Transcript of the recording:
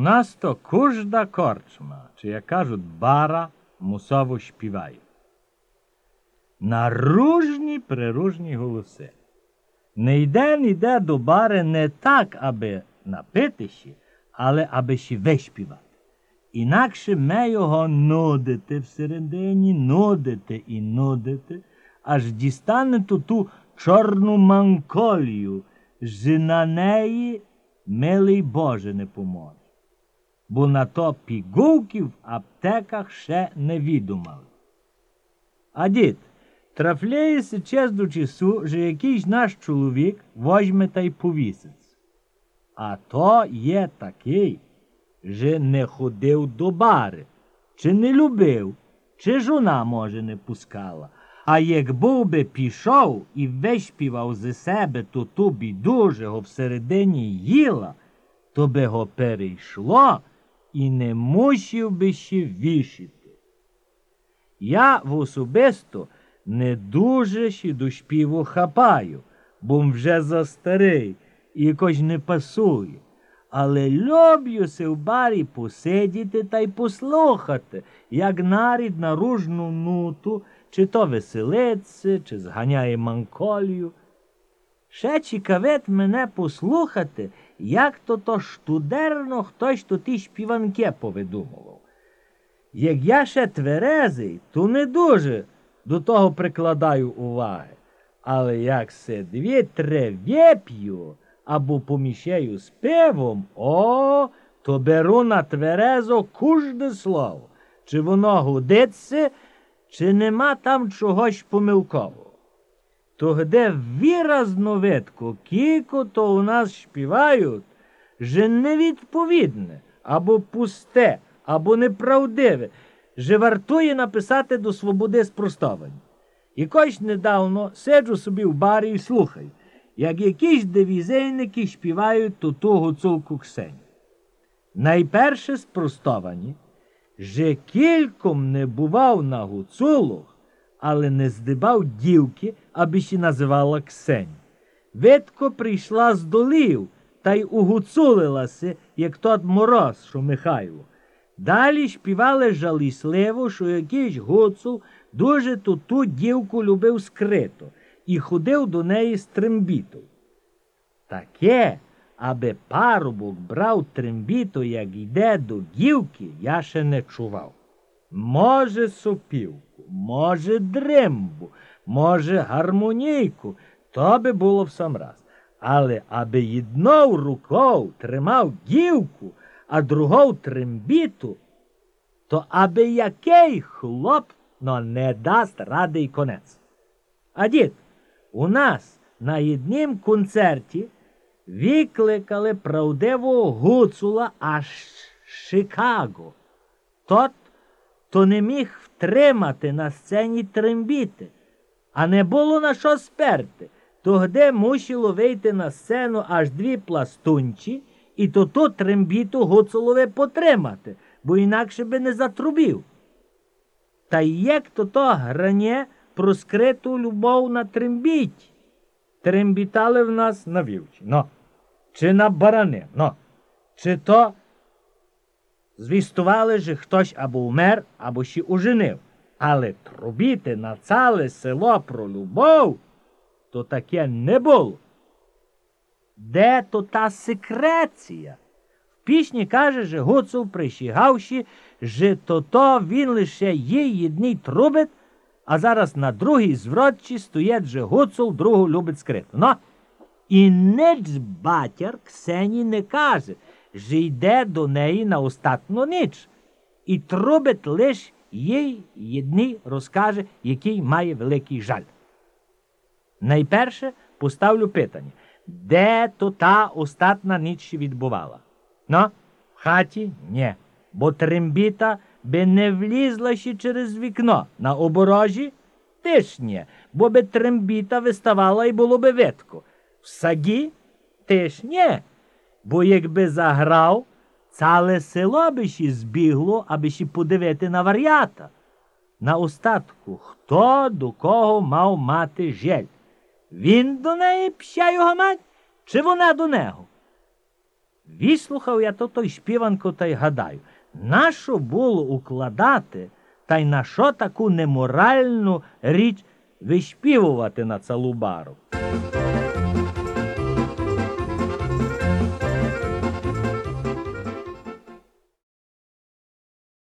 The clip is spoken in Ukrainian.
нас то кожда корчма, чи як кажуть, бара мусово співає. Наружні приружні голоси. Не йде, не йде до бари не так, аби напитися, але аби ще виспівати. Інакше ме його нудити всередині, нудити і нудити, аж дістане ту ту чорну манколію, ж на неї милий Боже не поможе. Бо на то пігулки в аптеках ще не відумали. А дід, трафляється час до часу, що якийсь наш чоловік возьме та й повіситься. А то є такий, що не ходив до бари, чи не любив, чи жона, може, не пускала. А як був би пішов і вишпівав зі себе ту ту біду, го всередині їла, то би го перейшло і не мусив би ще вішити. Я в особисто не дуже ще до шпіву хапаю, бо вже за старий і якось не пасує. Але люблю се в барі посидіти та й послухати, як нарід наружну нуту, чи то веселиться, чи зганяє манколію. Ще цікавить мене послухати, як то то штудерно хтось то ті шпіванки повидумував. Як я ще тверезий, то не дуже до того прикладаю уваги. Але як се дві-три вип'ю або поміщаю з пивом, о, то беру на тверезо кожне слово, чи воно годиться, чи нема там чогось помилкового. То де виразно видко, кіко то у нас співають, же невідповідне, або пусте, або неправдиве, же вартує написати до свободи спростовані. Якось недавно сиджу собі в барі і слухаю, як якісь дивізейники співають ту ту гуцулку Ксеню. Найперше спростовані, же кільком не бував на гуцулах, але не здибав дівки, аби ще називала Ксень. Видко прийшла з долів та й угуцулилася, як тот мороз, що Михайло. Далі співали жалісливо, що якийсь гуцул дуже ту ту дівку любив скрито і ходив до неї з трембітою. Таке, аби парубок брав трембіту, як йде до дівки, я ще не чував. Може, сопівку, може, дримбу, може, гармонійку, то би було в сам раз. Але аби єдною рукою тримав дівку, а другою трембіту, то аби який хлоп но не дасть ради й конець. А дід, у нас на єднім концерті викликали правдивого гуцула аж Шикаго. Тот, то не міг втримати на сцені трембіти, а не було на що сперти. Тогде мусило вийти на сцену аж дві пластунчі, і то ту трембіту гуцулове потримати, бо інакше би не затрубів. Та як то то гране про скриту любов на трембіть. Трембітали в нас на вівчі, но, чи на барани, но, чи то звістували, що хтось або вмер, або ще уженив. Але трубіти на ціле село про любов, то таке не було. Де то та секреція? В пісні каже, що Гуцул присягавши, що то то він лише їй єдний трубить, а зараз на другій звротчі стоять же Гуцул, другу любить скрито. Ну, і ніч батяр Ксені не каже, що йде до неї на остатну ніч, і трубить лиш їй єдний розкаже, який має великий жаль. Найперше поставлю питання, де то та остатна ніч відбувала? Ну, в хаті ні, бо трембіта би не влізла ще через вікно на оборожі, теж ні, бо би трембіта виставала і було би видко. В сагі теж ні, бо якби заграв, ціле село би ще збігло, аби ще подивити на вар'ята. На остатку, хто до кого мав мати жель? Він до неї пща його мать, чи вона до нього? Вислухав я то той співанку та й гадаю, нащо було укладати та й на що таку неморальну річ виспівувати на цілу бару?